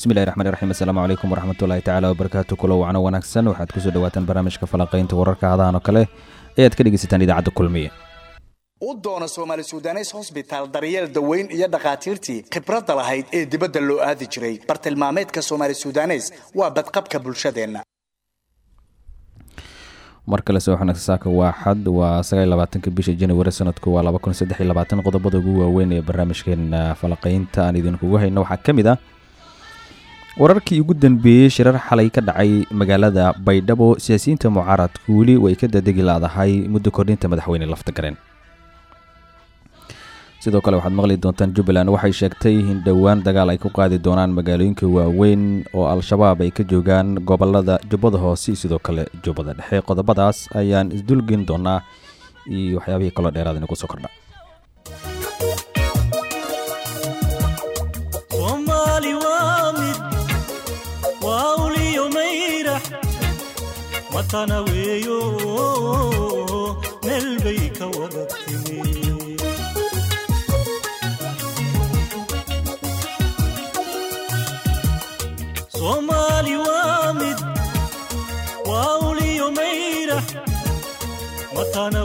bismillahi raxmaan raxiim assalaamu calaykum waraxmatullaahi tacaala wabarakaatu kulo wacno wanaagsan waxaad ku soo dhawaataan barnaamijka falanqaynta wararka hadahan oo kale ayaad ka dhegeysataan idaacadda kulmiye. U doona soomaali sudanes hosbitaal daryeel daweyn iyo dhakhaatiirtii khibradda lahayd ee dibadda loo aadi jiray. Bartilmaameedka soomaali sudanes waa badqabka bulshadeenna. Mar kale soo xanaagsa saaka waa xad waa sagaalabaatanka bisha januari sanadku waa laba kun saddex iyo labaatan. Qodobada ugu waaweyn ee barnaamijkeena falanqaynta aan idinkugu hayno waxaa ka mid ah wararkii ugu dambeeyey shirar xalay ka dhacay magaalada baydhabo siyaasiyiinta mucaaradku weli way ka dadegi laadahay muddo kordhinta madaxweyne laftagareen sidoo kale waxaad maqli doontaan jubbaland. Waxay sheegtay in dhowaan dagaal ay ku qaadi doonaan magaalooyinka waaweyn oo al-shabaab ay ka joogaan gobollada jubbada hoose. Sidoo kale jubbada dhexe qodobadaas ayaan isdulgeyn doonaa iyo waxyaabihii kaloo dheeraad inagu soo kordha soomaali waa mid waa uliyo mayrax matana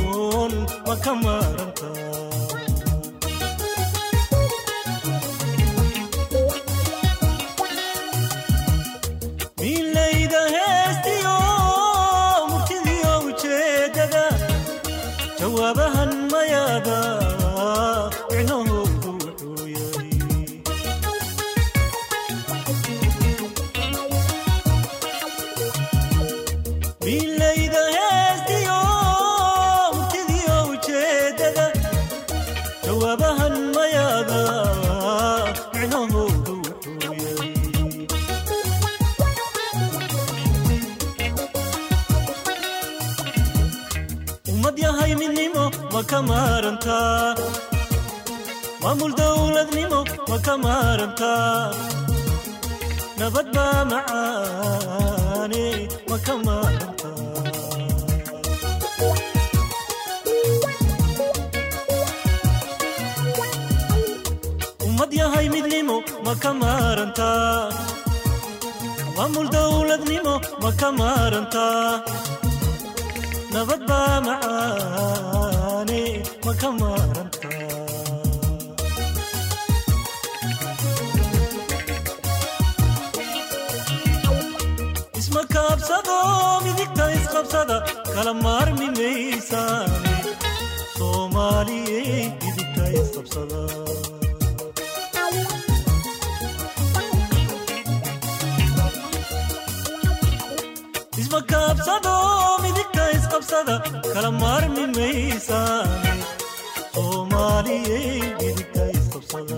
ma ka ma ka maarantaa nabad baa macaane ma ka maarantaa ummad yahay midnimo ma ka maarantaa maamul dowladnimo ma ka maarantaa nabad baa macaane ma ka maaranta isqabsada kala maarmi maysaane soomaaliyey midigta isqabsada maarmi maysaane soomaaliyey midigta isqabsada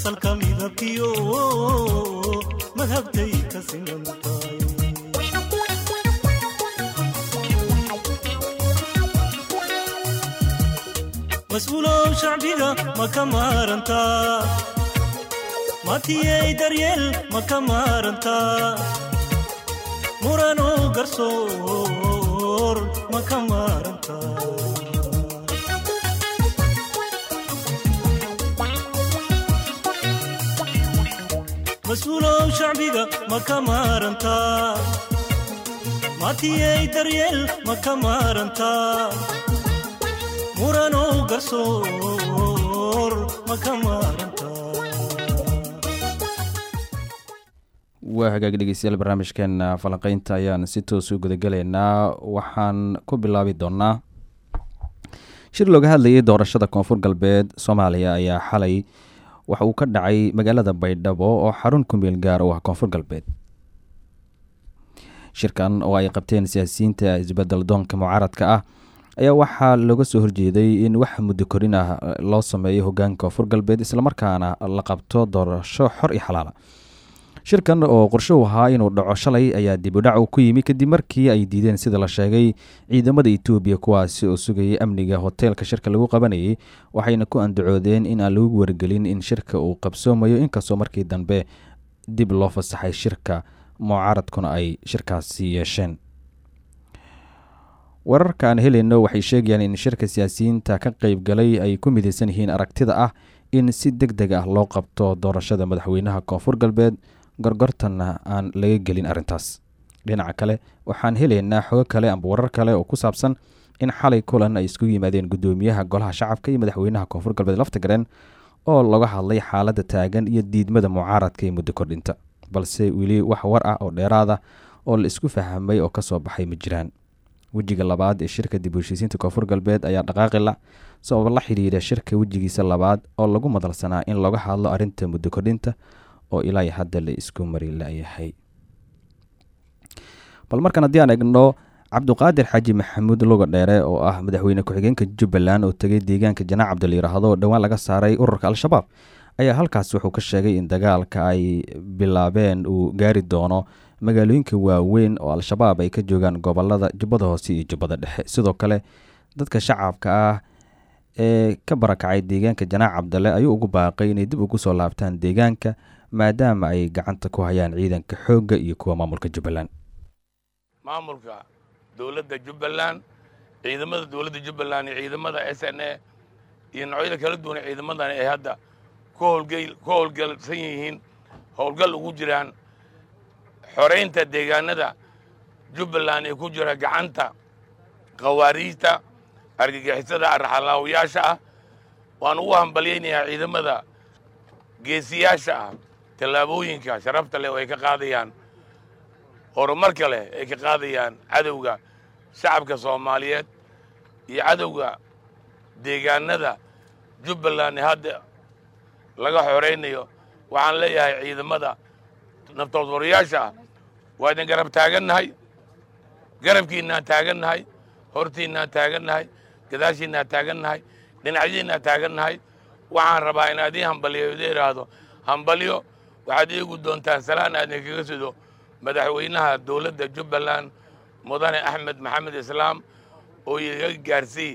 asalka midab midabkiyo madhabtay ka siman tahay mas'uulow shacbiga ma ka maarantaa matiyey daryeel ma ka maarantaa muranow garsoor ma ka maarantaa mas'uulow shacbiga ma ka maarantaa matiyey daryeel ma ka maarantaa muranow garsoor ma ka maarantaa waa hagaag dhegeystayaal barnaamijkeena falanqeynta ayaan si toos u gudagelaynaa waxaan ku bilaabi doonaa shir looga hadlayay doorashada koonfur galbeed soomaaliya ayaa xalay waxa uu ka dhacay magaalada baydhabo oo xarun ku meel gaar u ah koonfur galbeed. Shirkan oo ay qabteen siyaasiyiinta isbeddel doonka mucaaradka ah ayaa waxaa looga soo horjeeday in wax muddo korin ah loo sameeyo hogaanka koonfur galbeed islamarkaana la qabto doorasho xor iyo xalaala shirkan oo qorshuhu ahaa inuu dhaco shalay ayaa dibudhac uu ku yimi kadib markii ay diideen sida la sheegay ciidamada etoobiya kuwaasi oo sugayay amniga hoteelka shirka lagu qabanayay waxayna ku andacoodeen in aan lagu wargelin in shirka uu qabsoomayo. Inkastoo markii dambe dib loo fasaxay shirka mucaaradkuna ay shirkaasi yeesheen. Wararka aan helayno waxay sheegayaan in shirka siyaasiyiinta ka qeybgalay ay ku midaysan yihiin aragtida ah in si deg deg ah loo qabto doorashada madaxweynaha koonfur galbeed gorgortanna aan laga gelin arrintaas. Dhinaca kale waxaan helaynaa xogo kale amba warar kale oo ku saabsan in xalay kulan ay isku yimaadeen guddoomiyaha golaha shacabka iyo madaxweynaha koonfur galbeed laftagareen oo laga hadlay xaaladda taagan iyo diidmada mucaaradka ee muddo kordhinta. Balse weli wax war ah oo dheeraada oo la isku fahamay oo ka soo baxay ma jiraan. Wejiga labaad ee shirka dib heshiisiinta koonfur galbeed ayaa dhaqaaqila sabab la xidhiidha shirka wejigiisa labaad oo lagu madalsanaa in laga hadlo arrinta muddo kordhinta oo ilaa hadda la isku mari layahay. Bal markan haddii aan egno cabduqaadir xaaji maxamuud luga dheere oo ah madaxweyne ku-xigeenka jubbaland oo tegay deegaanka janaac cabdil yiraahdo oo dhowaan laga saaray ururka al-shabaab ayaa halkaas wuxuu ka sheegay in dagaalka ay bilaabeen uu gaari doono magaalooyinka waaweyn oo al-shabaab ay ka joogaan gobollada jubbada hoose iyo jubbada dhexe. Sidoo kale dadka shacabka ah ee ka barakacay deegaanka janaac cabdale ayuu ugu baaqay inay dib ugu soo laabtaan deegaanka maadaama ay gacanta ku hayaan ciidanka xoogga iyo kuwa maamulka jubbaland. Maamulka dowladda jubbaland ciidamada dowladda jubbaland iyo ciidamada s n a iyo noocyada kala duwan ciidamadan ay hadda ku howlgalsan yihiin howlgal ugu jiraan xoraynta deegaanada jubbaland ee ku jira gacanta khawaariijta argagixisada arxalaawayaasha ah. Waan ugu hambalyaynayaa ciidamada geesiyaasha ah tallaabooyinka sharafta leh oo ay ka qaadayaan horumarka leh ay ka qaadayaan cadowga shacabka soomaaliyeed iyo cadowga deegaanada. Jubbaland ee hadda laga xoraynayo waxaan leeyahay ciidamada naftoodwarayaasha ah waa idin garab taagannahay garabkiinnaan taagannahay hortiinnaan taagannahay gadaashiinnaan taagannahay dhinacyadiinnaan taagannahay waxaan rabaa in adiin hambaliyo ida idhaahdo hambalyo waxaad iigu doontaan salaan aadin kaga sido madaxweynaha dowladda jubbaland mudane axmed maxamed islaam oo iga gaarsii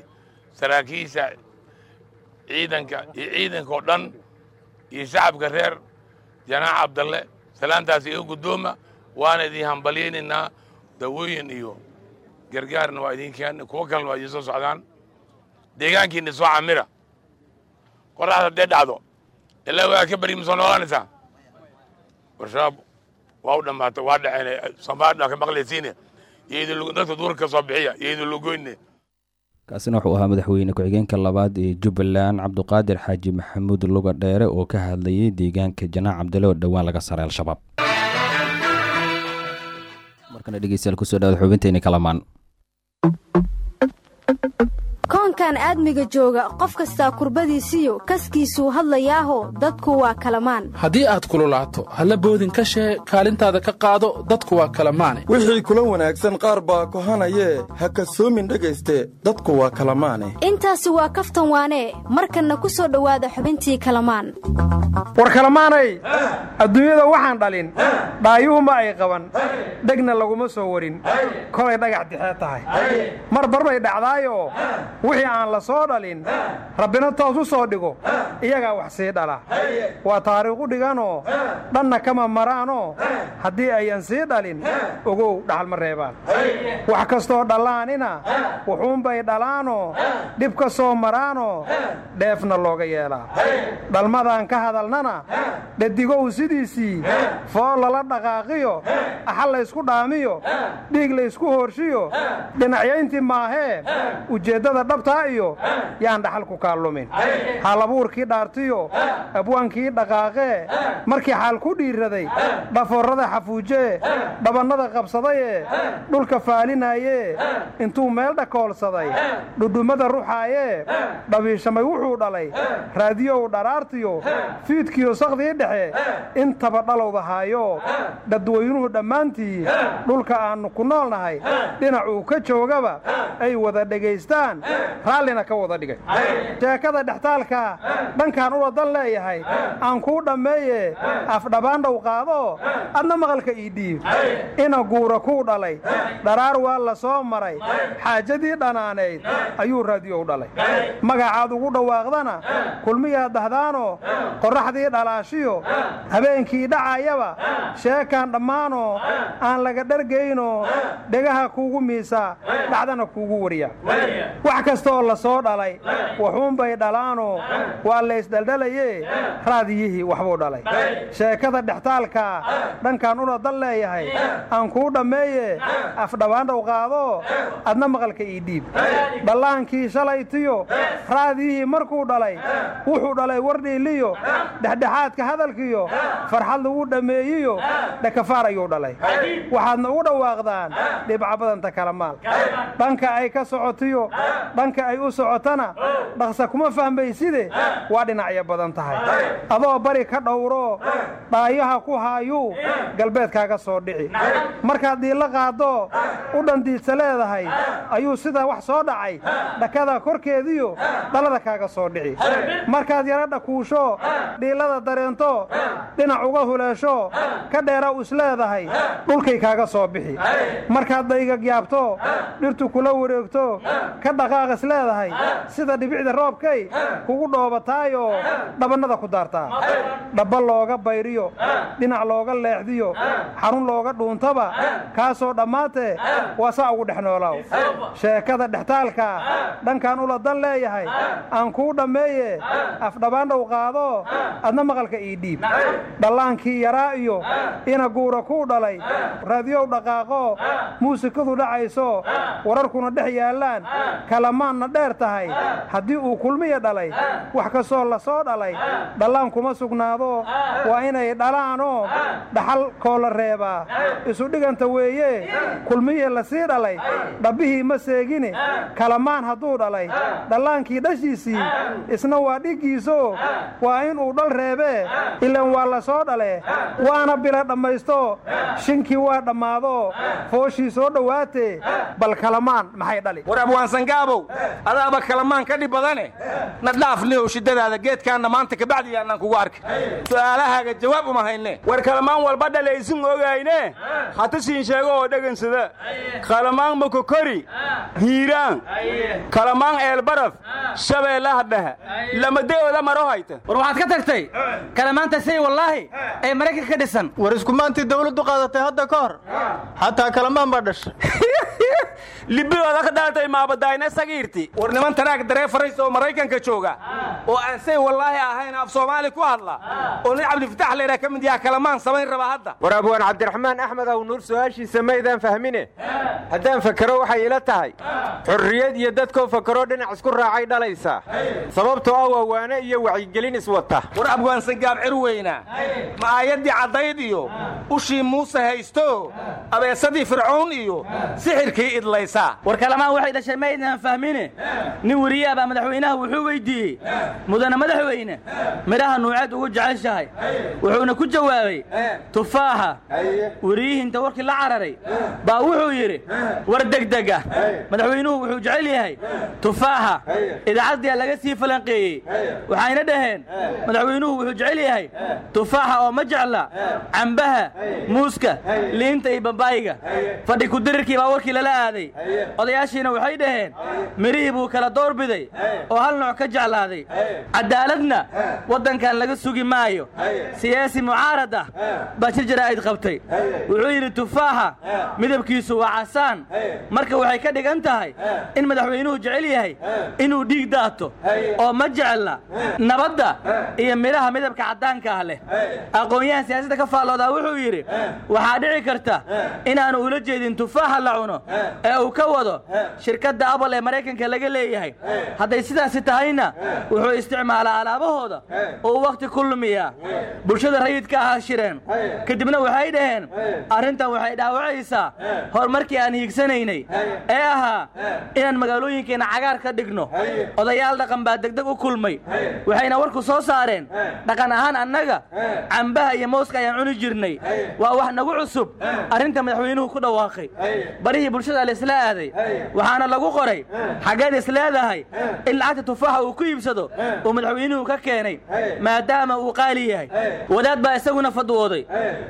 saraakiisha ciidanka iyo ciidanka oo dhan iyo shacabka reer janaac cabdalle salaantaas iga guddooma waana idin hambalyaynaynaa dawooyin iyo gargaarna waa idin keen kuwo kalena waa idin soo socdaan deegaankiina soo camira qoraxda haddee dhacdo ilaa waa ka beri masoo noolaanaysaa warshabaab waa u dhammaatay waa dhaceen soomaalida ka maqlaysiine. Dadka duurka ka soo bixiya iyo idin kaasina wuxuu ahaa madaxweyne ku-xigeenka labaad ee jubbaland cabduqaadir xaaji maxamuud luga dheere oo ka hadlayay deegaanka janaac cabdale oo dhowaan laga saaray al-shabaab markana dhegeystayaal ku soo dhawaad xubinteyni kalamaan koonkan aadmiga jooga qof kastaa kurbadiisiyo kaskiisuu hadlayaaho dadku waa kalamaan. Haddii aad kululaato halla boodin ka shee kaalintaada ka qaado dadku waa kalamaane. Wixii kula wanaagsan qaar baa kohanayee ha kasoomin dhegayste dadku waa kalamaane. Intaasi waa kaftan waanee markanna ku soo dhowaada xubintii kalamaan. War kalamaanay adduunyada waxaan dhalin dhaayuhu ma ay qaban dhegna laguma soo warin kolay dhagax dixee tahay. Mar barbay dhacdaayoo wixii aan la soo dhalin rabbina toos u soo dhigo iyagaa wax sii dhala. Waa taariikhu dhiganoo dhanna kama maraanoo haddii ayan sii dhalin ogow dhaxal ma reebaan. Wax kastoo dhallaanina wuxuunbay dhalaanoo dhib ka soo maraanoo dheefna looga yeelaa. Dhalmadaan ka hadalnana dhadigow sidiisii fool lala dhaqaaqiyo axal laysku dhaamiyo dhiig laysku hoorshiyo dhinacyayntii maahee ujeeddada dhabtaa iyo yaan dhaxal ku kaallumin haalabuurkii dhaartiyo abwaankii dhaqaaqee markii xaal ku dhiirraday dhafoorrada xafuujee dhabannada qabsadayee dhulka faalinaayee intuu meel dhakoolsaday dhudhummada ruxaayee dhabiishamay wuxuu dhalay raadiyow dharaartiyo fiidkiyo sakdii dhexe intaba dhalowdahaayo dadweynuhu dhammaantii dhulka aannu ku noolnahay dhinacuu ka joogaba ay wada dhegaystaan raallina ka wada dhigay. Sheekada dhextaalka dhankaan ula dan leeyahay aan kuu dhammeeye afdhabaandhow qaado adna maqalka ii dhiib. Ina guura kuu dhalay. Dharaar waa la soo maray. Xaajadii dhanaanayd ayuu raadiyow dhalay. Magacaad ugu dhawaaqdana kulmiyaa dahdaanoo qorraxdii dhalaashiyo habeenkii dhacayaba sheekaan dhammaanoo aan laga dhargaynoo dhegaha kuugu miisaa dhacdana kuugu wariya. Wax kastooo la soo dhalay waxuunbay dhalaanoo waa laysdhaldhalayee raadiyihii waxbuu dhalay. Sheekada dhextaalkaa dhankaan ula dal leeyahay aan kuu dhammeeye afdhabaandhow qaadoo adna maqalka ii dhiib dhallaankii shalaytiyo raadiyihii markuu dhalay wuxuu dhalay wardhiiliyo dhexdhexaadka hadalkiyo farxad lagu dhammeeyiyo dhakafaar ayuu dhalay. Waxaadna ugu dhawaaqdaan dhibca badanta kala maal. Dhanka ay ka socotiyo dhanka ay u socotana dhaqsa kuma fahmayside waa dhinacyo badan tahay. Adoo bari ka dhowroo dhaayaha ku haayuu galbeedkaaga soo dhici. Markaad dhiilla qaaddo u dhandiidsa leedahay ayuu sida wax soo dhacay. Dhakada korkeediyo dhalada kaaga soo dhici. Markaad yara dhakuusho dhiillada dareento dhinac uga huleesho ka dheera is leedahay dhulkay kaaga soo bixi. Markaad daygagyaabto dhirtu kula wareegto ka dhaqaaq is leedahay sida dhibicda roobkay kugu dhoobataayoo dhabannada ku daartaa dhabba looga bayriyo dhinac looga leexdiyo xarun looga dhuuntaba kaasoo dhammaantee waa saa ugu dhex noolaaw sheekada dhextaalka dhankaan ula dan leeyahay aan kuu dhammeeye afdhabaandhow qaado adna maqalka ii dhiib. Dhallaankii yaraa iyo ina guura kuu dhalay raadiyow dhaqaaqo muusikadu dhacayso wararkuna dhex yaallaan kalamaanna dheer tahay. Haddii uu kulmiya dhalay wax kastoo la soo dhalay dhallaan kuma sugnaado. Waa inay dhalaanoo dhaxal koola reebaa isu dhiganta weeye kulmiya la sii dhalay. Dhabbihii ma seegine kalamaan hadduu dhalay. Dhallaankii dhashiisii isna waa dhiggiiso. Waa inuu dhal reebee ilan waa la soo dhale. Waana bila dhammaysto. Shinkii waa dhammaado. Fooshii soo dhowaatee bal kalamaan maxay dhali? War abwaansangaabow adaaba kalamaan ka dhib badane. Na dhaafnihow shiddadaada geedkaanna maanta kabacdi yaannaan kugu arki. Su'aalahaaga jawaab uma hayne. War kalamaan walba dhalaysin ogayne hata siin sheego oo dhegansada kalamaan makokori hiiraan. Kalamaan eelbaraf shabeellaha dhehe lamadeooda maro hayta war waxaad ka tagtay kalamaanta say wallaahi ee maraykanka ka dhisan. War iskumaantii dawladdu qaadatay hadda ka hor. Xataa kalamaan baa dhashay. Libidooda ka dhalatay maabadayna sagiirti. War niman tanaag dareefarays oo maraykanka jooga. Oo aan say wallaahi ahayn af soomaali ku hadla. Oo nin cabdifatax leeraa ka mid yaha kalamaan samayn raba hadda. War abwaan cabdiraxmaan axmed aw nuur su'aashiisa maydaan fahmine? Haddaan fakero waxay ila tahay. Xorriyad iyo dadkoo fakero dhinac isku raacay dhalaysaa sababtoo ah waawaane iyo wacyigelin iswata war abwaansangaab cir weyna. Ma aayaddii caddayd iyo ushii muuse haysto abeesadii fircown iyo sixirkii idlaysaa war kalamaan waxay dhashay ma aydan fahmine? Nin weriyaa baa madaxweynaha wuxuu weydiiyey mudane madaxweyne. Midhaha nuuceed ugu jeceshahay. Wuxuuna ku jawaabay tufaaxa weriyihii inta warkii la cararay. Baa wuxuu yidhi war degdega madaxweynuhu wuxuu jecel yahay tufaaxa idaacaddiyaa laga sii falanqeeyey. Waxayna dhaheen madaxweynuhu wuxuu jecel yahay tufaaxa oo ma jecla cambaha muuska liinta iyo bambaayiga fadhi kudirirkii baa warkii lala aaday. Odayaashiina waxay dhaheen mirihii buu kala doorbiday oo hal nooc ka jeclaaday cadaaladna waddankan laga sugi maayo. Siyaasi mucaarad ah baa shir jaraa'id qabtay. Wuxuu yidhi tufaaxa midabkiisu waa casaan. Marka waxay ka dhigan tahay in madaxweynuhu jecel yahay inuu dhiig daato oo ma jecla nabadda iyo midhaha midabka caddaanka ah leh. Aqoon-yahan siyaasadda ka faalloodaa wuxuu yidhi waxaa dhici karta inaanu ula jeedin tufaaxa la cuno ee uu ka wado shirkadda abal ee maraykanka laga leeyahay. Hadday sidaasi tahayna wuxuu isticmaalaa alaabahooda oo wakhti ku lumiyaa bulshada rayidka ahaa shireen. Kadibna waxay dhaheen arrintan waxay dhaawacaysaa horumarkii aan hiigsanaynay ee ahaa inaan magaalooyinkeenna cagaar ka dhigno. Odayaal dhaqan baa degdeg u kulmay. Waxayna warku soo saareen dhaqan ahaan annaga cambaha iyo mooska ayaan cuni jirnay. Waa wax nagu cusub. Arrinta madaxweynuhu ku dhawaaqay. Barihii bulshada laisla aaday. Waxaana lagu qoray xaggeed isleedahay in lacagta tufaaxa uu ku iibsado uu madaxweynuhu ka keenay maadaama uu qaali yahay. Wadaad baa isaguna fadwooday.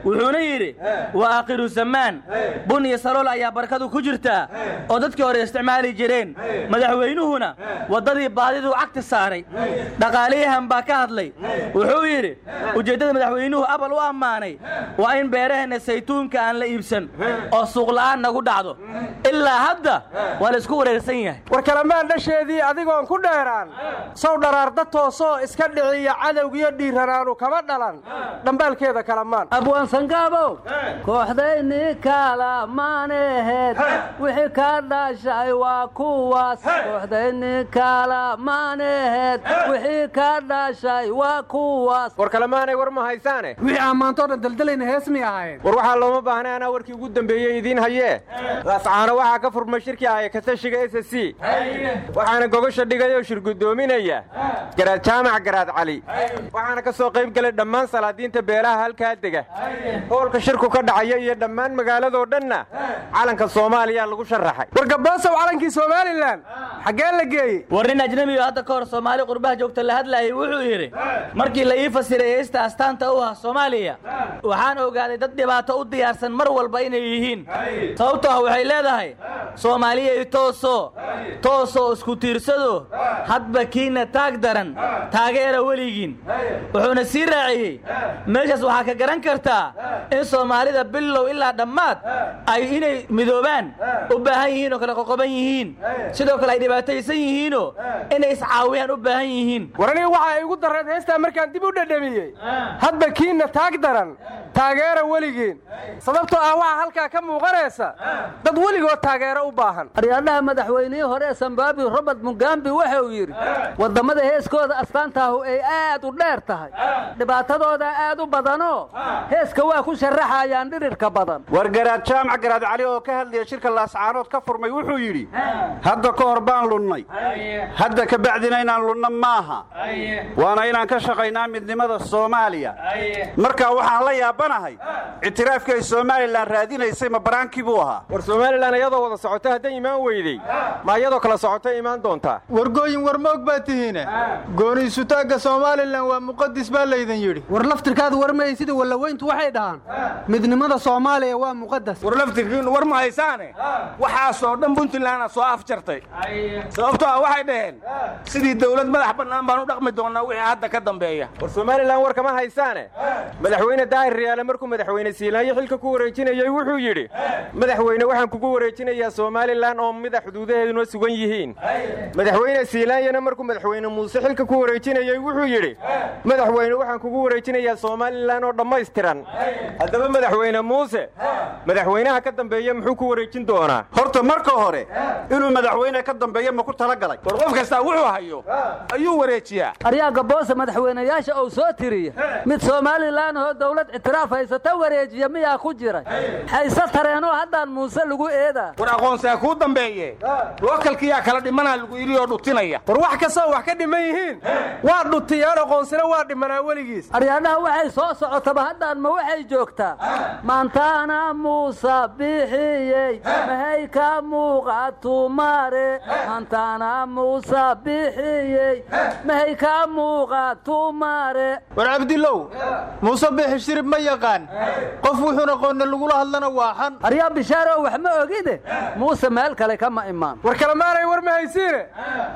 Wuxuuna yidhi waa aakhiru zamaan bun iyo salool ayaa barakadu ku jirtaa oo dadkii hore isticmaali jireen. Madaxweynuhuna waddadii baadiduu cagti saaray. Dhaqaaliyahan baa ka hadlay. Wuxuu yidhi ujeeddada madaxweynuhu abal u ammaanay waa in beeraheenna saytuunka aan la iibsan oo suuqla'aan nagu dhacdo. Ilaa hadda waa la isku wareersan yahay. War kalamaan dhasheedii adigoon ku dheeraan dharaarda toosoo iska dhiciya cadowgiyo dhiiranaanu kama dhalan. Dhambaalkeeda kalamaan abwaansangabow kooxdayni kala maaneheed wixii ka dhashay waa kuwaas. Kooxdayni kala maaneheed wixii ka dhashay waa kuwaas. War kalemaanay war ma haysaane? Wixii ammaantoo dhan daldalayna hees may ahaayeen. War waxaa looma baahna anaa warkii ugu dambeeyey idiin hayee? Lascaano waxaa ka furmay shirkii aya katashiga s c. Waxaana gogosha dhigay oo shirgudoominaya garaad jaamac garaad cali. Waxaana ka soo qayb galay dhammaan salaadiinta beelaha halkaa dega. Hoolka shirku ka dhacaya iyo dhammaan magaaladoo dhanna calanka soomaaliya lagu sharaxay. War gaboosow calankii somalilan xaggee la geeyey? War nin ajnabi oo hadda ka hor soomaali qurbaha joogta la hadlaayay wuxuu yidhi markii la ii fasiray heesta astaanta u ah soomaaliya waxaan ogaaday dad dhibaato u diyaarsan mar walba inay yihiin. Sababtoo ah waxay leedahay soomaaliyay tooso toosoo isku tiirsado hadba kiina taag daran taageera weligiin. Wuxuuna sii raaciyey. Meeshaas waxaa ka garan kartaa in soomaalida bilow ilaa dhammaad ay inay midoobaan u baahan yihiin oo kale qoqoban yihiin. Sidoo kale ay dhibaataysan yihiinoo inay iscaawiyaan u baahan yihiin. War aniga waxaa igu darreed heestaa markaan dib u dhedhamiyey hadba kiinna taag daran taageera weligiin. Sababtoo ah waxaa halkaa ka muuqanaysa dad weligood taageero u baahan. Aryadhaha madaxweynihii hore ee robert mugambi wuxuu yidhi waddamada heeskooda astaantaahu ay aad u dheer tahay. Dhibaatadooda aad u badanoo. Heeska waa ku sharaxayaan dhirirka badan. War garaad jaamac garaad cali oo ka hadlaya shirka laascaanood ka furmay wuxuu yidhi hadda ka hor baan lunnay. Hadda ka bacdina inaan lunno maaha. Waana inaan ka shaqaynaa midnimada soomaaliya. Marka waxaan la yaabanahay ictiraafkii ay somalilan raadinaysay ma baraankii buu ahaa? War somalilan iyadoo wada socota hadday imaan weydey ma iyadoo kala socota imaan doontaa? Wargooyin warmoog baa tihiine gooni isutaagga somalilan waa muqadis baa laydin yidhi. War laftirkaadu warmayay sida wallaweyntu waxay dhahaan. Midnimada soomaaliya waa muqadas war laftirkiinu war ma haysaane? Waxaasoo dhan puntlandna soo afjartay. Sababtoo ah waxay dhaheen sidii dawlad madax bannaan baan u dhaqmi doonnaa wixii hadda ka dambeeya. War somalilan war kama haysaane? Madaxweyne daahir riyaale markuu madaxweyne siilaanyo xilka ku wareejinayey wuxuu yidhi madaxweyne waxaan kugu wareejinayaa somalilan oo mida xuduudaheeduna sugan yihiin. Madaxweyne siilaanyana markuu madaxweyne muuse xilka ku wareejinayey wuxuu yidhi madaxweyne waxaan kugu wareejinayaa somalilan oo dhammaystiran. Haddaba madaxweyne muuse madaxweynaha ka dambeeya muxuu ku wareejin doonaa? Horta marka hore inuu madaxweyne ka dambeeya ma ku talagalay. War qof kastaa wuxuu hayo ayuu wareejiyaa. Aryaa gaboose madaxweynayaasha uu soo tiriya mid somalilan oo dawlad ictiraaf haysato wareejiya miyaa ku jiray hayse tareenoo haddaan muuse lagu eedaa war aqoonsaa kuu dambeeye. Lookalkiyaa kala dhimanaa lagu yidhi oo dhutinaya. War wax kastoo wax ka dhiman yihiin? Waa dhutiyaan aqoonsina waa dhimanaa weligiis. Aryaadhaha waxay soo socotaba haddaan ma waxay joogtaa? Maantaana muuse bixiyey mahay ka muuqatumare maantaana muuse bixiyey mahay ka muuqatumare war cabdilow muuse bixi shirib ma yaqaan. Qof wuxuun aqoonna lagula hadlana waa xan. Aryaa bishaarow wax ma ogide muuse meel kale kama imaan. War kalemaanay war ma haysiine?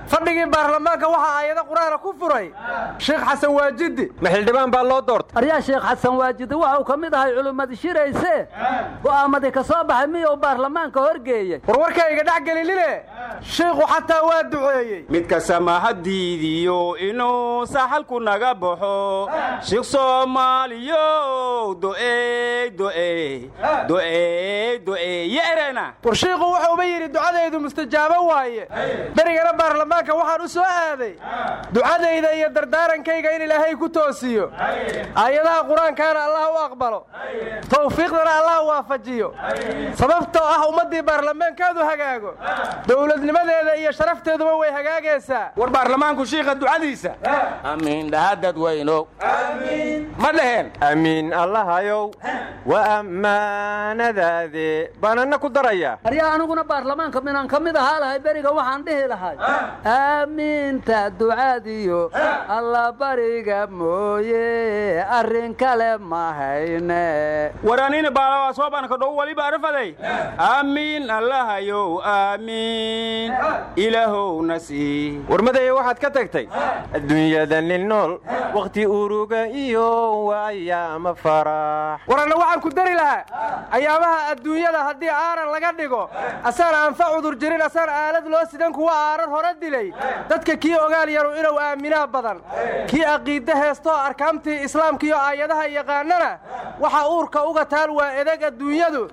Fadhigii baarlamaanka waxaa aayado qur'aana ku furay. Sheekh xasan waajidi. Ma xildhibaan baa loo doortay. Aryaa sheekh xasan waajidi waxau ka mid ahay culummadi shirayse. Go'aamadii ka soo baxay miyuu baarlamaanka horgeeyey? War warkayga dhex gelinine? Shiikhu xataa waa duceeyey. Midka samahadiidiyo inuu saxalku naga baxo. Shiikh soomaaliyo do'ey do'ey do'ey do'ey yeerena war shiikhu wuxuuba yidhi ducadaydu mustajaabo waaye. Berigana baarlamaanka waxaan u soo aaday ducadayda iyo dardaarankayga in ilaahay ku toosiyo. Aayadaha qur'aankaana allah u aqbalo. Tawfiiqdana allah waafajiyo. Sababtoo ah ummaddii baarlamaankaadu hagaago. Dowladnimadeeda iyo sharafteeduba way hagaagaysaa. War baarlamaanku shiikha ducadiisa. Amiin dhahadad weyno ma dhaheen amiin allahayow wa ammaanadaade baan anna ku daraya. Aryaa aniguna baarlamaanka minaan ka mid ahaa lahay beriga waxaan dhihi lahay. Aamiinta ducadiyo alla bariga mooye arrin kale ma hayne. Waranina baalawaasoobanka dhow waliba arafaday aamiin allahayow aamiin ilaahowna sii warmadaya waxaad ka tagtay? Adduunyada nin nool wakhti uruga iyo waayaama farax. Waranna waxaan ku dari lahaa. Ayaamaha adduunyada haddii aaran laga dhigo asaan aanfa cudur jirin asaan aalad loo sidan kuwa aaran hore dilay. Dadka kii ogaal yaru inuu aaminaa badan. Kii aqiidde heestoo arkaamtii islaamkiiyo aayadaha yaqaanana waxa uurka uga taal waa edeg adduunyadu.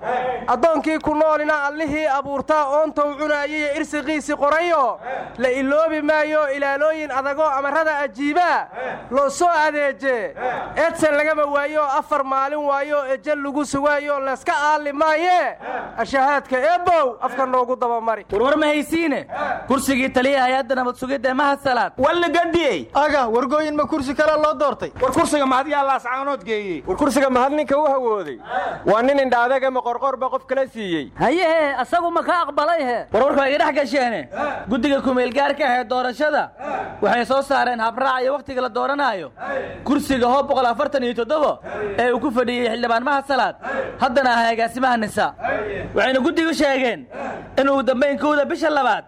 Addoonkii ku noolina allihii abuurtaa oontow cunaayiyo irsiqiisii qorayo la iloobi maayo ilaalooyin adagoo amarrada ajiibaa loo soo adeejee eedsan lagama waayo afar maalin waayo ejel lagu sugaayo layska aalli maayee ashahaadka eebbow afka noogu dabamari. Warwar ma haysiine kursigii taliya hay'adda nabad sugidda mahad salaad walligadiyey aga wargooyin ma kursi kalea loo doortay. War kursiga mahadyaa laascaanood geeyey. War kursiga mahad ninka u hawooday. Waa nin indhaadaga ma qorqorba qof kala siiyey. Hayehe asagu ma ka aqbalay he? Warwarka way idhex gasheene guddiga kumeelgaarka ahee doorashada. Waxay soo saareen habraac iyo wakhtiga la dooranaayo. Kursiga hoob boqol afartan iyo toddobo ee uu ku fadhiyey xildhibaan mahad salaad haddana ahay agaasimaha nisa. Waxayna guddigu sheegeen in ugu dambayn kowda bisha labaad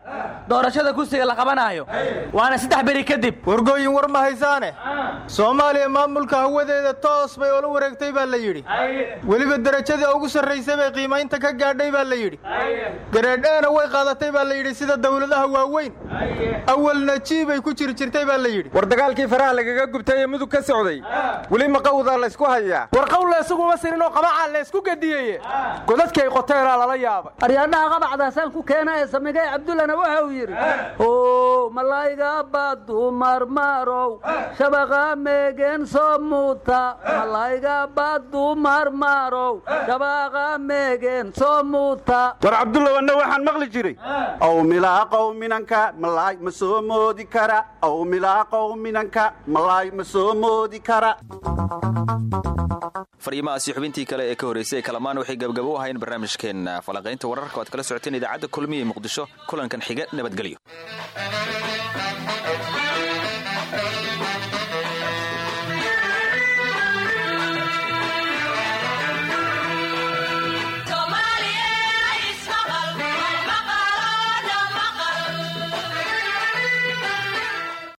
doorashada kursiga la qabanaayo waana saddex beri kadib wargooyin war ma haysaane? Soomaaliya maamulka hawadeeda toos bay ula wareegtay baa la yidhi. Weliba derajadii ugu sarraysay bay qiimaynta ka gaadhay baa la yidhi. Gareedheena way qaadatay baa la yidhi sida dawladaha waaweyn. Awalna jiibay ku jiri jirtay baa la yidhi. War dagaalkii faraha lagaga gubtay ee mudug ka socday. Weli maqawdaa laysku hayaa? War qawl laysuguma sininoo qabacaa laysku gediyeye godadkay qoteenaa lala yaabay. Aryaadhaha qabacdaasaan ku keenaye samigay cabdullana waxa uu yidhi o malayga badu marmarow shabaqa meegen soo muuta malayga badu marmarow shabaqa meegen soo muuta war cabdulla wanna waxaan maqli jiray? Aw milaaqow minanka malaay ma soo moodi kara. Aw milaaqow minanka malaay ma soo moodi kara. Fariimahaasi xubintii kale ee ka horreysay ee kalamaan waxay gabgabo u ahayn barnaamijkeenna falaqaynta wararka o ad kala socoteen idaacadda kulmiya ee muqdisho kulankan xiga nabadgelyo Thank you.